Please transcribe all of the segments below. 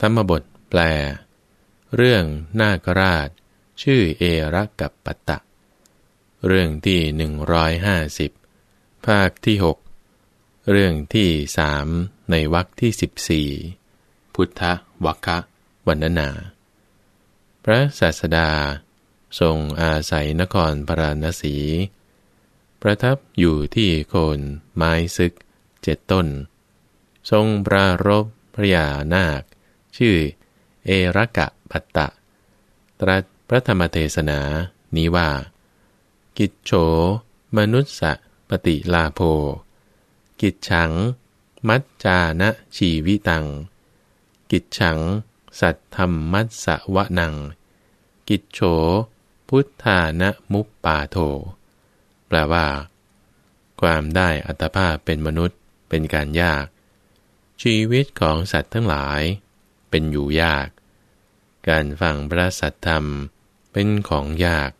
ธรรมบทแปล เรื่องนาคราช ชื่อเอรักกับปตะ เรื่องที่หนึ่งร้อยห้าสิบภาคที่หกเรื่องที่สามในวรรคที่สิบสี่พุทธวัคะวันนา พระศาสดา ทรงอาศัยนครปราณสี ประทับอยู่ที่โคนไม้ซึกเจ็ดต้น ทรงปรารบพระยานาค ชื่อ เอรกะพัตตะ ตรัสพระธรรมเทศนานี้ว่า กิจโฉมนุษสะปฏิลาโภ กิจฉัง มัจจานะชีวิตัง กิจฉัง สัตธรรมมัสสะวะนัง กิจโฉ พุทธานะมุปปาโท แปลว่า ความได้อัตภาพเป็นมนุษย์เป็นการยาก ชีวิตของสัตว์ทั้งหลาย เป็นอยู่ยาก การฟังพระสัตธรรมเป็นของยาก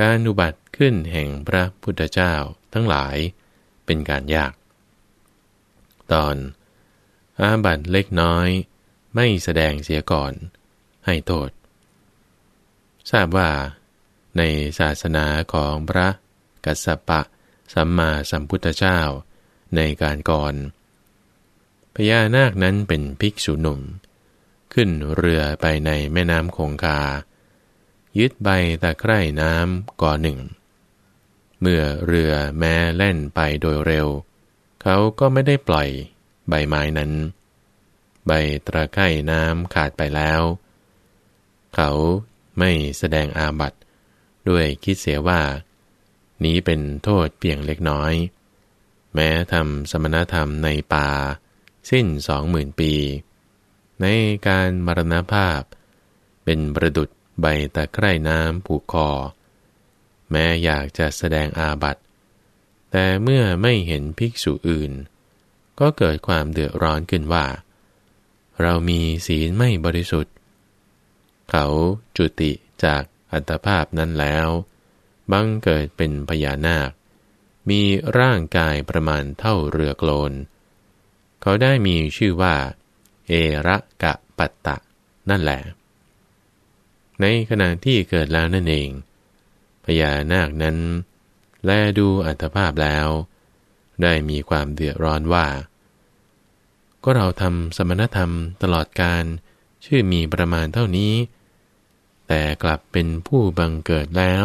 การอุบัติขึ้นแห่งพระพุทธเจ้าทั้งหลายเป็นการยาก ตอน อาบัตเล็กน้อยไม่แสดงเสียก่อน ให้โทษ ทราบว่า ในศาสนาของพระกัสสปะสัมมาสัมพุทธเจ้าในการก่อนพญานาคนั้นเป็นภิกษุหนุ่ม ขึ้นเรือไปในแม่น้ำคงคา ยึดใบตะไคร่น้ำก่อหนึ่ง เมื่อเรือแม้แล่นไปโดยเร็ว เขาก็ไม่ได้ปล่อยใบไม้นั้น ใบตะไคร่น้ำขาดไปแล้ว เขาไม่แสดงอาบัตด้วยคิดเสียว่า นี้เป็นโทษเพียงเล็กน้อย แม้ทำสมณธรรมในป่า สิ้นสองหมื่นปี ในการมรณภาพ เป็นประดุดใบตะไคร่น้ำผูกคอ แม้อยากจะแสดงอาบัตแต่เมื่อไม่เห็นภิกษุอื่น ก็เกิดความเดือดร้อนขึ้นว่า เรามีศีลไม่บริสุทธิ์ เขาจุติจากอัตภาพนั้นแล้วบังเกิดเป็นพญานาค มีร่างกายประมาณเท่าเรือโกลน เขาได้มีชื่อว่า เอระกะปัตตะ นั่นแหละ ในขณะที่เกิดแล้วนั่นเอง พญานาคนั้น แลดูอัตภาพแล้ว ได้มีความเดือดร้อนว่า ก็เราทำสมณธรรมตลอดการชื่อมีประมาณเท่านี้ แต่กลับเป็นผู้บังเกิดแล้ว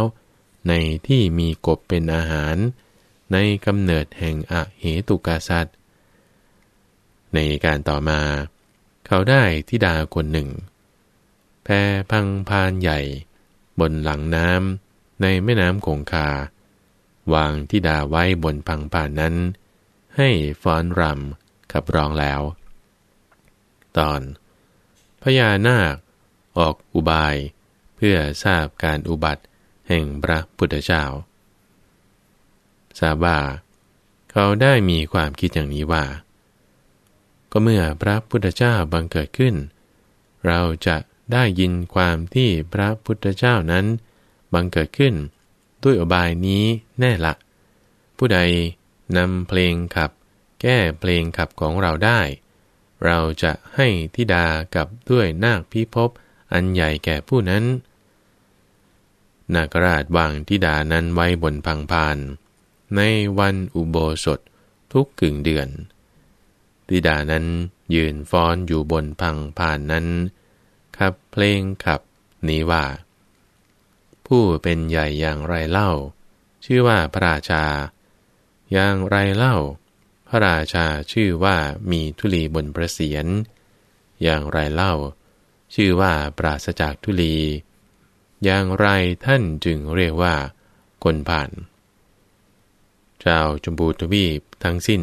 ในที่มีกบเป็นอาหาร ในกำเนิดแห่งอะเหตุกาสัตในการต่อมา เขาได้ทิดาคนหนึ่ง แพพังพานใหญ่ บนหลังน้ำในแม่น้ำคงคา วางทิดาไว้บนพังพานนั้น ให้ฟ้อนรำขับร้องแล้ว ตอนพญานาค ออกอุบาย เพื่อทราบการอุบัติแห่งพระพุทธเจ้าทราบว่าเขาได้มีความคิดอย่างนี้ว่า ก็เมื่อพระพุทธเจ้าบังเกิดขึ้น เราจะได้ยินความที่พระพุทธเจ้านั้นบังเกิดขึ้น ด้วยอบายนี้แน่ละ ผู้ใดนำเพลงขับ แก้เพลงขับของเราได้ เราจะให้ทิดากับด้วยนาคพิภพอันใหญ่แก่ผู้นั้น นาคราชวางทิดานั้นไว้บนพังพาน ในวันอุโบสถทุกกึ่งเดือน ดิดานั้นยืนฟ้อนอยู่บนพังผ่านนั้น ขับเพลงขับนี้ว่า ผู้เป็นใหญ่อย่างไรเล่า ชื่อว่าพระราชา อย่างไรเล่า พระราชาชื่อว่ามีทุลีบนประเสียน อย่างไรเล่า ชื่อว่าปราศจากทุลี อย่างไรท่านจึงเรียกว่าคนผ่านชาวจมพูทวีปทั้งสิ้น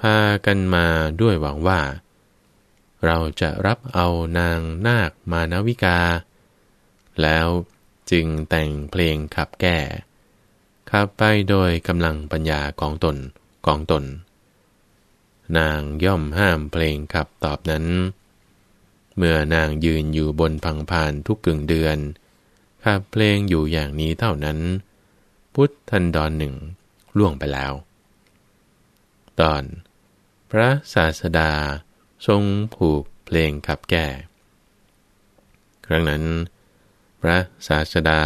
พากันมาด้วยหวังว่า เราจะรับเอานางนาคมานาวิกา แล้วจึงแต่งเพลงขับแก่ขับไปโดยกำลังปัญญาของตนของตน นางย่อมห้ามเพลงขับตอบนั้น เมื่อนางยืนอยู่บนพังพานทุกกึ่งเดือนขับเพลงอยู่อย่างนี้เท่านั้น พุทธันดรหนึ่งล่วงไปแล้ว ตอน พระศาสดา ทรงผูกเพลงขับแก้ครั้งนั้น พระศาสดา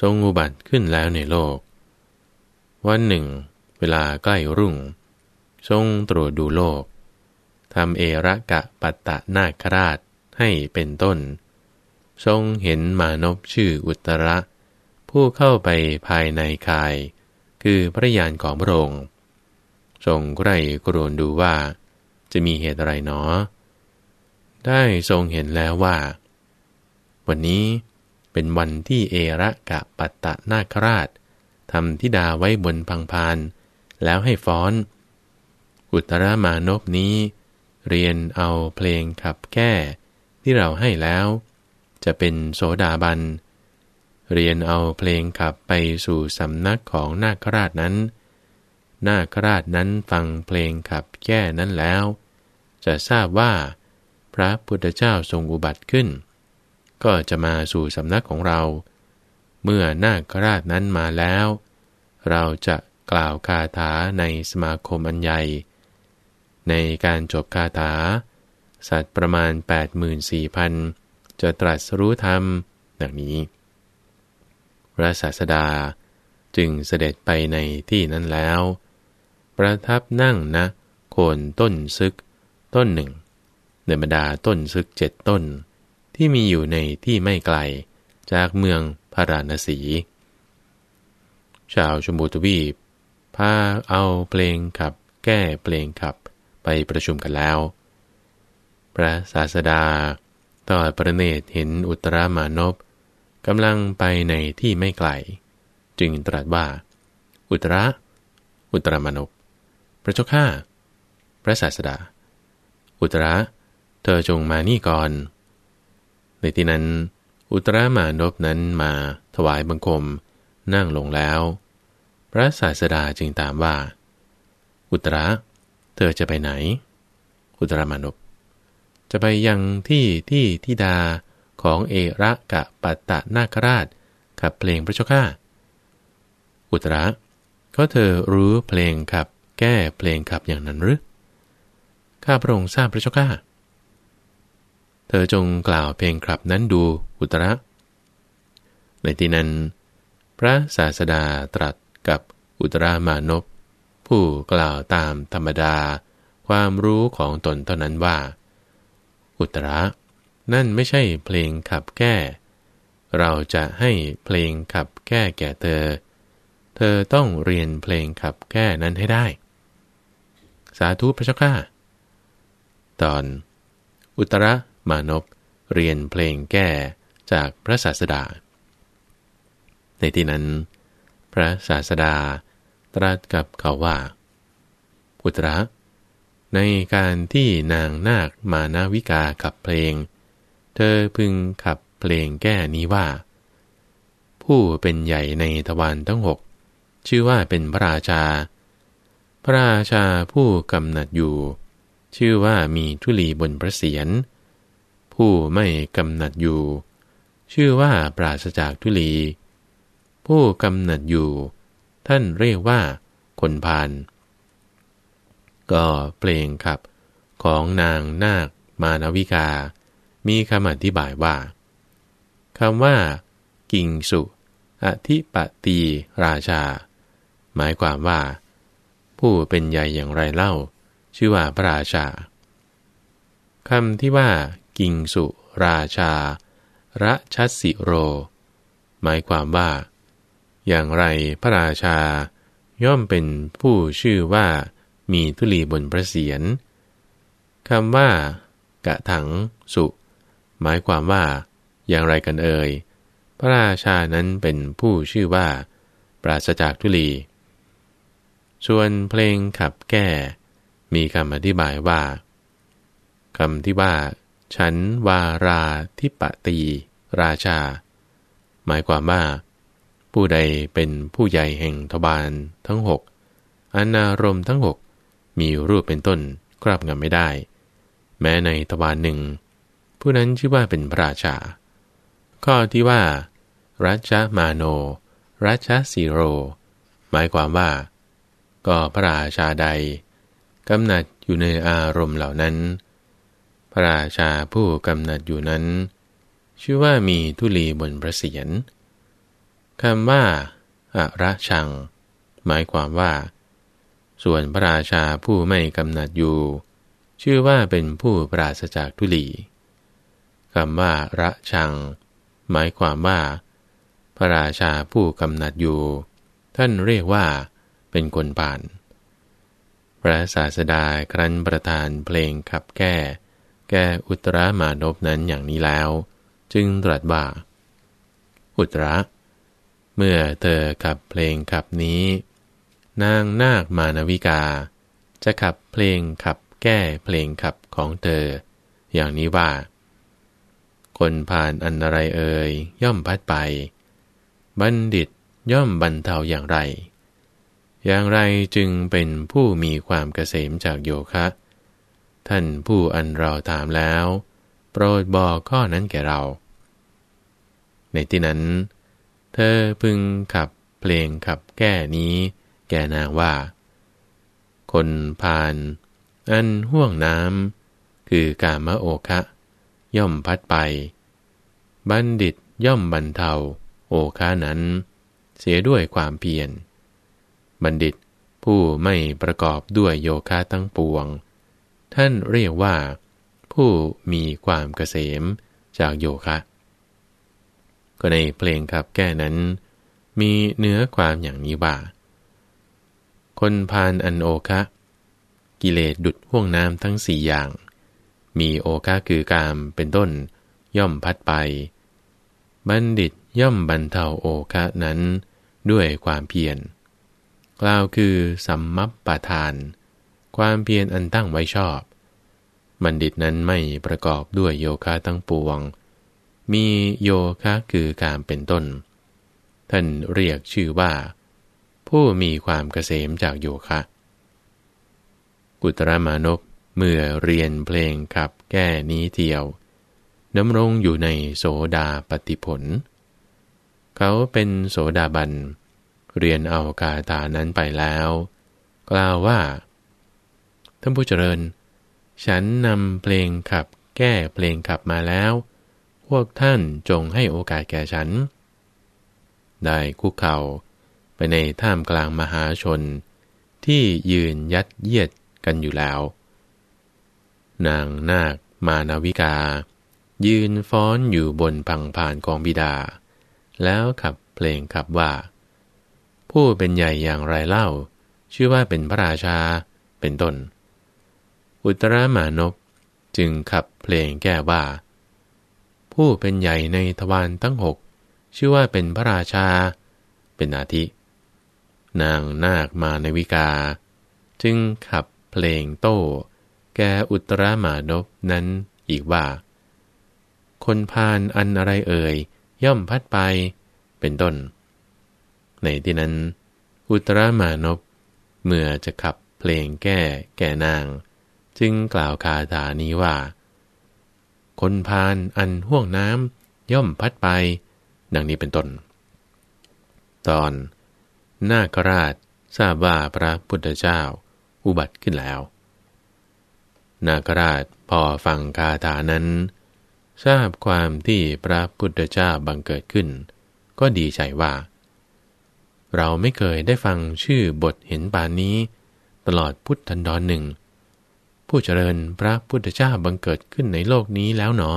ทรงอุบัติขึ้นแล้วในโลก วันหนึ่ง เวลาใกล้รุ่ง ทรงตรวจดูโลกทำเอระกะปัตตะนาคราชให้เป็นต้น ทรงเห็นมานพชื่ออุตระ ผู้เข้าไปภายในกาย คือพระยานของพระองค์ ทรงใกล้กรวนดูว่า จะมีเหตุอะไรหนอ ได้ทรงเห็นแล้วว่า วันนี้เป็นวันที่เอระกะปัตตะนาคราชทำทิดาไว้บนพังพาน แล้วให้ฟ้อน อุตรมานพนี้ เรียนเอาเพลงขับแก้ที่เราให้แล้ว จะเป็นโสดาบัน เรียนเอาเพลงขับไปสู่สำนักของนาคราชนั้น นาคราชนั้นฟังเพลงขับแก้นั้นแล้ว จะทราบว่า พระพุทธเจ้าทรงอุบัติขึ้น ก็จะมาสู่สำนักของเรา เมื่อนาคราชนั้นมาแล้ว เราจะกล่าวคาถาในสมาคมอันใหญ่ในการจบคาถา สัตว์ประมาณ 84,000 จะตรัสรู้ธรรมดังนี้พระศาสดาจึงเสด็จไปในที่นั้นแล้ว ประทับนั่งนะ โคนต้นซึก ต้นหนึ่งในบรรดาต้นซึกเจ็ดต้น ที่มีอยู่ในที่ไม่ไกล จากเมืองพาราณสี ชาวชมพูทวีปพาเอาเพลงขับ แก้เพลงขับไปประชุมกันแล้ว พระศาสดาต่อประเนตเห็นอุตรามานพกำลังไปในที่ไม่ไกล จึงตรัสว่า อุตระ อุตรามานพ พระเจ้าข้าพระศาสดา อุตระ เธอจงมานี่ก่อน ในที่นั้น อุตรามานพนั้นมาถวายบังคมนั่งลงแล้ว พระศาสดาจึงตามว่า อุตระ เธอจะไปไหน อุตรามานพจะไปยังที่ที่ทิดาของเอระกะปัตตะนาคราชขับเพลงพระเจ้าข้าอุตระก็เธอรู้เพลงขับ แก้เพลงขับอย่างนั้นหรือ ข้าพระองค์ทราบพระเจ้าข้า เธอจงกล่าวเพลงขับนั้นดูอุตระ ในที่นั้น พระศาสดาตรัสกับอุตรามานพผู้กล่าวตามธรรมดาความรู้ของตนเท่านั้นว่า อุตระนั่นไม่ใช่เพลงขับแก้ เราจะให้เพลงขับแก้แก่เธอ เธอต้องเรียนเพลงขับแก้นั้นให้ได้ สาธุพระเจ้าข้าตอน อุตรมานพเรียนเพลงแก้จากพระศาสดา ในที่นั้น พระศาสดาตรัสกับเขาว่า อุตระในการที่นางนาคมานาวิกาขับเพลง เธอพึงขับเพลงแก้นี้ว่า ผู้เป็นใหญ่ในทวารทั้งหกชื่อว่าเป็นพระราชา พระราชาผู้กำหนัดอยู่ ชื่อว่ามีทุลีบนพระเศียรผู้ไม่กำหนัดอยู่ ชื่อว่าปราศจากทุลี ผู้กำหนัดอยู่ ท่านเรียกว่าคนพานก็เพลงขับของนางนาคมานวิกา มีคำอธิบายว่าคำว่า กิงสุ อธิปตีราชา หมายความว่า ผู้เป็นใหญ่อย่างไรเล่า ชื่อว่าพระราชาคำที่ว่า กิงสุราชา ระชัสิโร หมายความว่า อย่างไรพระราชา ย่อมเป็นผู้ชื่อว่ามีทุลีบนพระเศียรคำว่า กะถังสุ หมายความว่า อย่างไรกันเอ่ยพระราชานั้นเป็นผู้ชื่อว่า ปราศจากทุลี ส่วนเพลงขับแก้ มีคำอธิบายว่าคำที่ว่า ฉันวาราทิปตี ราชา หมายความว่า ผู้ใดเป็นผู้ใหญ่แห่งทบาลทั้งหกอนารมทั้งหกมีรูปเป็นต้นครอบงำไม่ได้ แม้ในทวารหนึ่ง ผู้นั้นชื่อว่าเป็นพระราชา ข้อที่ว่า รัชมาโน รัชสีโร หมายความว่า ก็พระราชาใดกำหนัดอยู่ในอารมณ์เหล่านั้น พระราชาผู้กำหนัดอยู่นั้น ชื่อว่ามีทุลีบนพระเศียรคำว่าอะระชัง หมายความว่า ส่วนพระราชาผู้ไม่กำหนัดอยู่ ชื่อว่าเป็นผู้ปราศจากทุลีคำว่าระชัง หมายความว่า พระราชาผู้กำหนัดอยู่ ท่านเรียกว่า เป็นคนป่าน พระศาสดาครั้นประทานเพลงขับแก้ แก้อุตรามานพนั้นอย่างนี้แล้ว จึงตรัสว่าอุตระเมื่อเธอขับเพลงขับนี้ นางนาคมานวิกา จะขับเพลงขับแก้เพลงขับของเธอ อย่างนี้ว่า คนผ่านอันอะไรเอ่ยย่อมพัดไป บัณฑิตย่อมบรรเทาอย่างไร อย่างไรจึงเป็นผู้มีความเกษมจากโยคะ ท่านผู้อันเราถามแล้ว โปรดบอกข้อนั้นแก่เรา ในที่นั้น เธอพึงขับเพลงขับแก้นี้ แก่นางว่า คนผ่านอันห่วงน้ำคือกามโอคะ ย่อมพัดไป บัณฑิตย่อมบรรเทา โอคะนั้น เสียด้วยความเพียร บัณฑิต ผู้ไม่ประกอบด้วยโยคะตั้งปวง ท่านเรียกว่า ผู้มีความเกษมจากโยคะ ก็ในเพลงขับแก้นั้น มีเนื้อความอย่างนี้ว่า คนพานอันโอคะ กิเลสดุดห่วงน้ำทั้งสี่อย่าง มีโอคะคือกามเป็นต้นย่อมพัดไป บัณฑิตย่อมบรรเทาโอคะนั้นด้วยความเพียร กล่าวคือสัมมัปปทาน ความเพียรอันตั้งไว้ชอบ บัณฑิตนั้นไม่ประกอบด้วยโยคะทั้งปวง มีโยคะคือการเป็นต้น ท่านเรียกชื่อว่า ผู้มีความเกษมจากโยคะ กุตรมานพเมื่อเรียนเพลงขับแก้นี้เที่ยวดำรงอยู่ในโสดาปฏิผล เขาเป็นโสดาบันเเรียนเอากาตานั้นไปแล้ว กล่าวว่า ท่านผู้เจริญ ฉันนำเพลงขับแก้เพลงขับมาแล้ว พวกท่านจงให้โอกาสแก่ฉัน ได้คุกเข่าไปในท่ามกลางมหาชน ที่ยืนยัดเยียดกันอยู่แล้ว นางนาคมานาวิกา ยืนฟ้อนอยู่บนพังผ่านกองบิดา แล้วขับเพลงขับว่า ผู้เป็นใหญ่อย่างไรเล่า ชื่อว่าเป็นพระราชาเป็นต้น อุตรามานพจึงขับเพลงแก้ว่า ผู้เป็นใหญ่ในทวารทั้งหกชื่อว่าเป็นพระราชา เป็นอาทิ นางนาคมาในวิกา จึงขับเพลงโต้ แกอุตรามานพนั้นอีกว่า คนพานอันอะไรเอ่ยย่อมพัดไป เป็นต้น ในที่นั้น อุตรามานพเมื่อจะขับเพลงแก้แก่นาง จึงกล่าวคาถานี้ว่า คนพานอันห่วงน้ำย่อมพัดไป ดังนี้เป็นต้น ตอน นาคราชทราบว่าพระพุทธเจ้าอุบัติขึ้นแล้ว นาคราชพอฟังคาถานั้น ทราบความที่พระพุทธเจ้าบังเกิดขึ้น ก็ดีใจว่า เราไม่เคยได้ฟังชื่อบทเห็นปานนี้ ตลอดพุทธันดรหนึ่ง ผู้เจริญพระพุทธเจ้าบังเกิดขึ้นในโลกนี้แล้วหนอ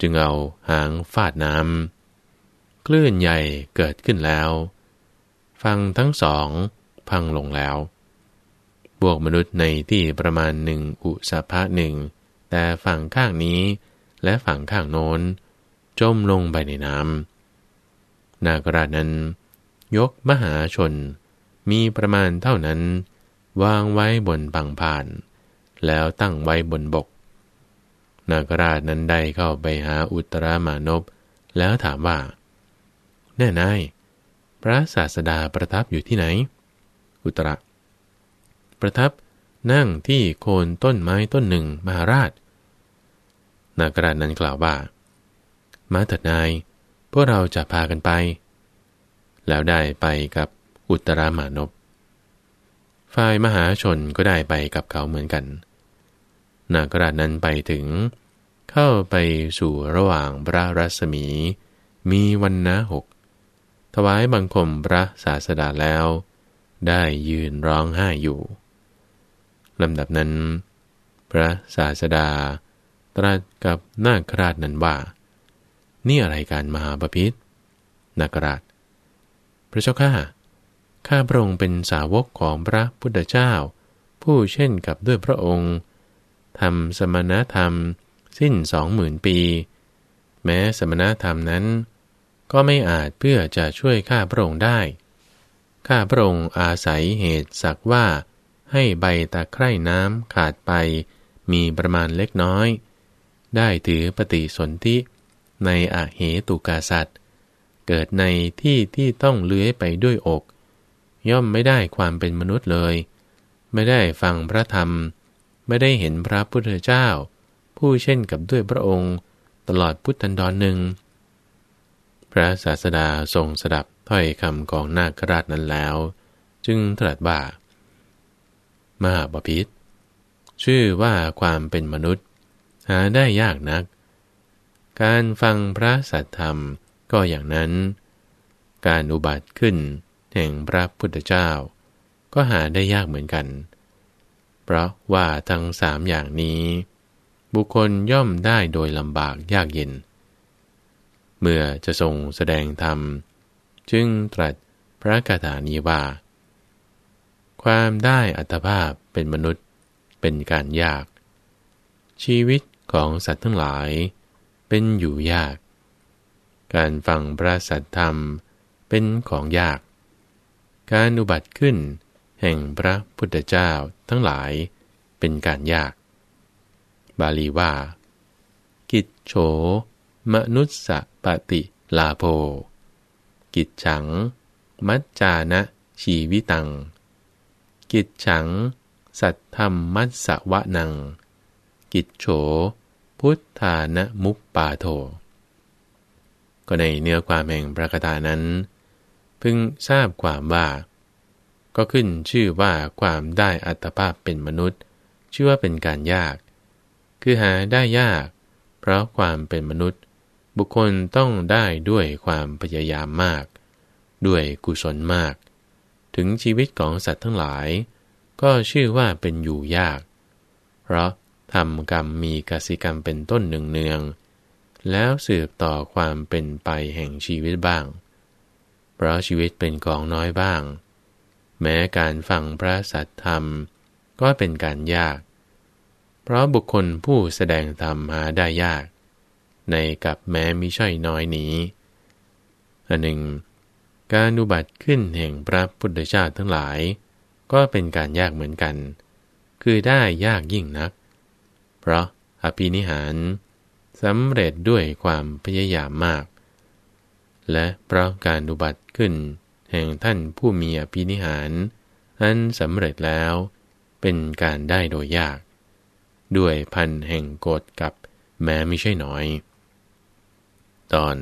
จึงเอาหางฟาดน้ำคลื่นใหญ่เกิดขึ้นแล้ว ฟังทั้งสองพังลงแล้ว บวกมนุษย์ในที่ประมาณหนึ่งอุสภะหนึ่ง แต่ฝั่งข้างนี้และฝั่งข้างโน้น จมลงไปในน้ำนากรานั้น ยกมหาชน มีประมาณเท่านั้น วางไว้บนบังพาน แล้วตั้งไว้บนบก นาคราชนั้นได้เข้าไปหาอุตรามานพแล้วถามว่า แน่นาย พระศาสดาประทับอยู่ที่ไหน อุตระ ประทับนั่งที่โคนต้นไม้ต้นหนึ่งมหาราช นาคราชนั้นกล่าวว่า มาเถิดนาย พวกเราจะพากันไป แล้วได้ไปกับอุตรามานพฝ่ายมหาชนก็ได้ไปกับเขาเหมือนกัน นาคราชนั้นไปถึง เข้าไปสู่ระหว่างพระรัศมี มีวันนะหก ถวายบังคมพระศาสดาแล้ว ได้ยืนร้องไห้อยู่ลำดับนั้น พระศาสดา ตรัสกับนาคราชนั้นว่า นี่อะไรการมหาปพิธนาคราช พระเจ้าข้า ข้าพระองค์เป็นสาวกของพระพุทธเจ้า ผู้เช่นกับด้วยพระองค์ทำสมณธรรมสิ้นสองหมื่นปี แม้สมณธรรมนั้น ก็ไม่อาจเพื่อจะช่วยข้าพระองค์ได้ ข้าพระองค์อาศัยเหตุสักว่าให้ใบตะไคร่น้ำขาดไปมีประมาณเล็กน้อย ได้ถือปฏิสนธิในอาเหตุกาสัตว์ เกิดในที่ที่ต้องเลื้อยไปด้วยอก ย่อมไม่ได้ความเป็นมนุษย์เลย ไม่ได้ฟังพระธรรม ไม่ได้เห็นพระพุทธเจ้า ผู้เช่นกับด้วยพระองค์ ตลอดพุทธันดรหนึ่ง พระศาสดาทรงสดับถ้อยคำของนาคราชนั้นแล้ว จึงตรัสบ่า มหาบพิษชื่อว่าความเป็นมนุษย์ หาได้ยากนัก การฟังพระสัทธรรม ก็อย่างนั้น การอุบัติขึ้นแห่งพระพุทธเจ้า ก็หาได้ยากเหมือนกัน เพราะว่าทั้งสามอย่างนี้ บุคคลย่อมได้โดยลำบากยากเย็น เมื่อจะทรงแสดงธรรม จึงตรัสพระคาถานี้ว่า ความได้อัตภาพเป็นมนุษย์เป็นการยาก ชีวิตของสัตว์ทั้งหลายเป็นอยู่ยาก การฟังพระสัทธรรมเป็นของยาก การอุบัติขึ้น แห่งพระพุทธเจ้าทั้งหลายเป็นการยาก บาลีว่า กิจโฉมนุสสปฏิลาโภ กิจฉัง มัจจานะชีวิตัง กิจฉัง สัตธรรมมัสสวะนัง กิจโฉ พุทธานะมุปปาโท ก็ในเนื้อความแห่งพระคาถานั้น พึงทราบความว่า ก็ขึ้นชื่อว่าความได้อัตภาพเป็นมนุษย์ ชื่อว่าเป็นการยาก คือหาได้ยาก เพราะความเป็นมนุษย์ บุคคลต้องได้ด้วยความพยายามมาก ด้วยกุศลมาก ถึงชีวิตของสัตว์ทั้งหลาย ก็ชื่อว่าเป็นอยู่ยาก เพราะทำกรรมมีกสิกรรมเป็นต้นหนึ่งเนือง แล้วสืบต่อความเป็นไปแห่งชีวิตบ้าง เพราะชีวิตเป็นกองน้อยบ้าง แม้การฟังพระสัตธรรมก็เป็นการยาก เพราะบุคคลผู้แสดงธรรมหาได้ยาก ในกับแม้มิใช่น้อยนี้ อันหนึ่ง การอุบัติขึ้นแห่งพระพุทธเจ้าทั้งหลาย ก็เป็นการยากเหมือนกัน คือได้ยากยิ่งนัก เพราะอภินิหาร สำเร็จด้วยความพยายามมาก และเพราะการอุบัติขึ้น แห่งท่านผู้มีอภินิหาร อันสำเร็จแล้ว เป็นการได้โดยยาก ด้วยพันแห่งโกฎกับแม้ไม่ใช่น้อย ตอน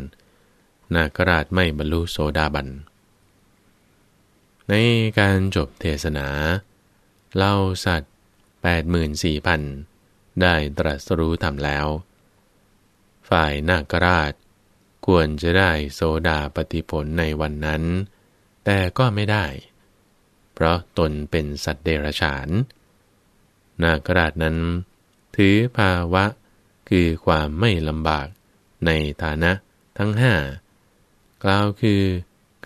นาคราชไม่บรรลุโสดาบัน ในการจบเทศนาเล่าสัตว์ 84,000 ได้ตรัสรู้ธรรมแล้ว ฝ่ายนาคราช ควรจะได้โสดาปฏิผลในวันนั้น แต่ก็ไม่ได้ เพราะตนเป็นสัตว์เดรัจฉาน นาคราชนั้น ถือภาวะคือความไม่ลำบากในฐานะทั้งห้ากล่าวคือ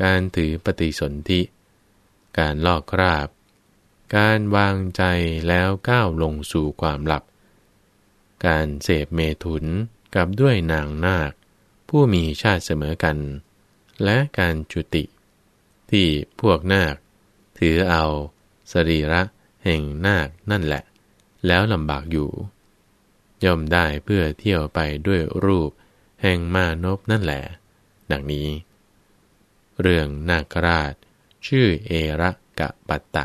การถือปฏิสนธิ การลอกคราบ การวางใจแล้วก้าวลงสู่ความหลับ การเสพเมถุน กับด้วยนางนาค ผู้มีชาติเสมอกัน และการจุติ ที่พวกนาค ถือเอาสรีระแห่งนาคนั่นแหละ แล้วลำบากอยู่ ย่อมได้เพื่อเที่ยวไปด้วยรูปแห่งมานพนั่นแหละ ดังนี้ เรื่องนาคราช ชื่อเอระกะปัตตะ